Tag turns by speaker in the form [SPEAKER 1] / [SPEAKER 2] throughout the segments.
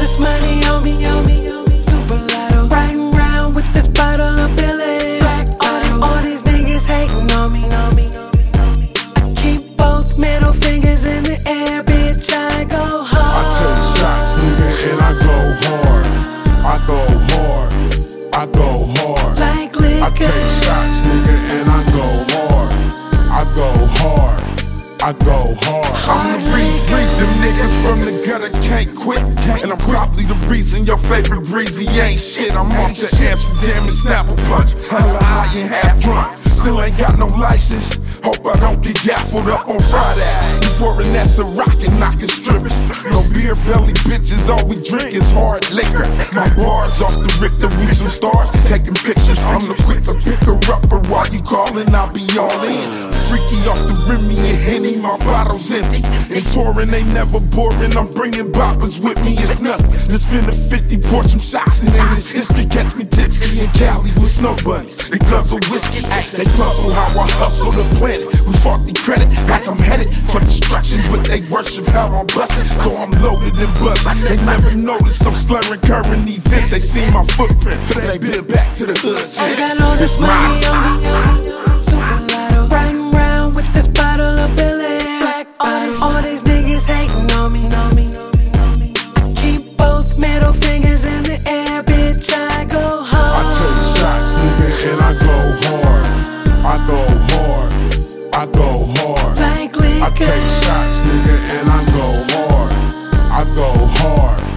[SPEAKER 1] this money on me, on me, on me. Super lotto. Riding round with this bottle of Billy. Black all, all these niggas hating on me, on me, on me, on me. I keep both middle fingers in the air, bitch. I go hard. I take
[SPEAKER 2] shots, nigga, and I go hard. I go hard. I go hard.
[SPEAKER 1] Like liquor. I take
[SPEAKER 2] shots, nigga, and I go hard. I go hard. I go hard.
[SPEAKER 1] I'm the reason, reason
[SPEAKER 3] niggas from the gutter can't quit. And I'm probably the reason your favorite breezy ain't shit. I'm off to Amsterdam and Snapple Punch. Hella high and half drunk. Still ain't got no license. Hope I don't get gaffled up on Friday. You pouring that's a rock and knockin' stripping. No beer belly bitches, all we drink is hard liquor. My bars off the Richter, we some stars. Taking pictures, I'm the quick to pick her up. But while you callin', I'll be all in. Freaky off the Remy and Henny, my bottle's empty. And touring ain't never boring, I'm bringing boppers with me, it's nothing. Just spend a 50, pour some shots, and then it's history. Catch me tipsy in Cali with snow bunnies. They guzzle whiskey, they puzzle how I hustle the planet. We fought the credit like I'm headed for destruction, but they worship how I'm busting. So I'm loaded and buzzing. They never notice I'm slurring current events. They see my footprints, but they been back to the hood. I got all this money
[SPEAKER 1] on me,
[SPEAKER 2] and I go hard. I go hard. I go hard.
[SPEAKER 1] I take
[SPEAKER 2] shots, nigga, and I go hard. I go hard.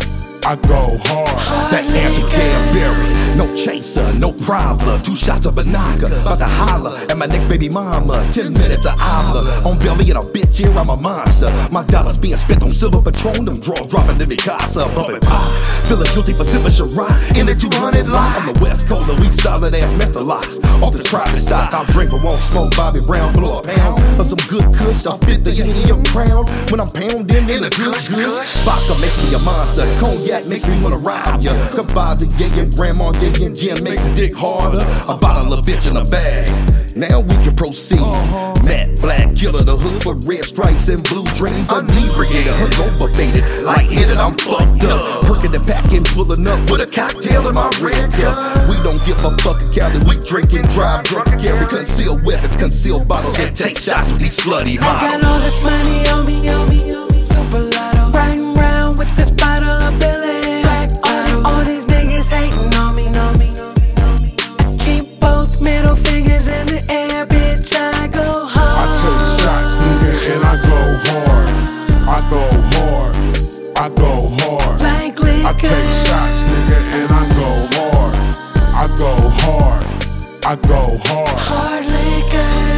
[SPEAKER 2] I go hard.
[SPEAKER 1] That Amsterdam
[SPEAKER 4] berry, no chaser, no problem. Two shots of Banaga, about to holler at my next baby mama. Ten minutes of Amla on belly and a bitch here, I'm a monster. My dollars being spent on silver patron, them draws dropping to me casa, bumping pop. Feeling guilty for sipping Shiraz in the 200 lot on the west coast, the weak solid ass master locks. Off this private stock, I'll drink but won't smoke Bobby Brown, blow a pound of some good kush. I'll fit the helium crown when I'm pounding in the good good. Vodka makes me a monster, cognac makes me wanna rob ya. Composite, yeah, and grandma, yeah, and gin makes it dick harder. A bottle of bitch in a bag. Now we can proceed. Uh-huh. Matt Black, killer the hood for red stripes and blue dreams. Inebriated, her overbaited, lightheaded, I'm fucked up. Perking the pack and pulling up with a cocktail in my red cup. We don't give a fuck a Cali, we drink and drive, drunk and carry concealed weapons, concealed bottles, and take shots with these slutty I got all
[SPEAKER 1] this money on me, on me, super lotto. Riding round with this bottle of Billy. Black bottles. All these niggas hating on me, on me. Keep both middle fingers in the air, bitch. I go I take
[SPEAKER 2] shots, nigga, and I go hard. I go hard. I go hard. go hard. I go hard.
[SPEAKER 1] Hard liquor.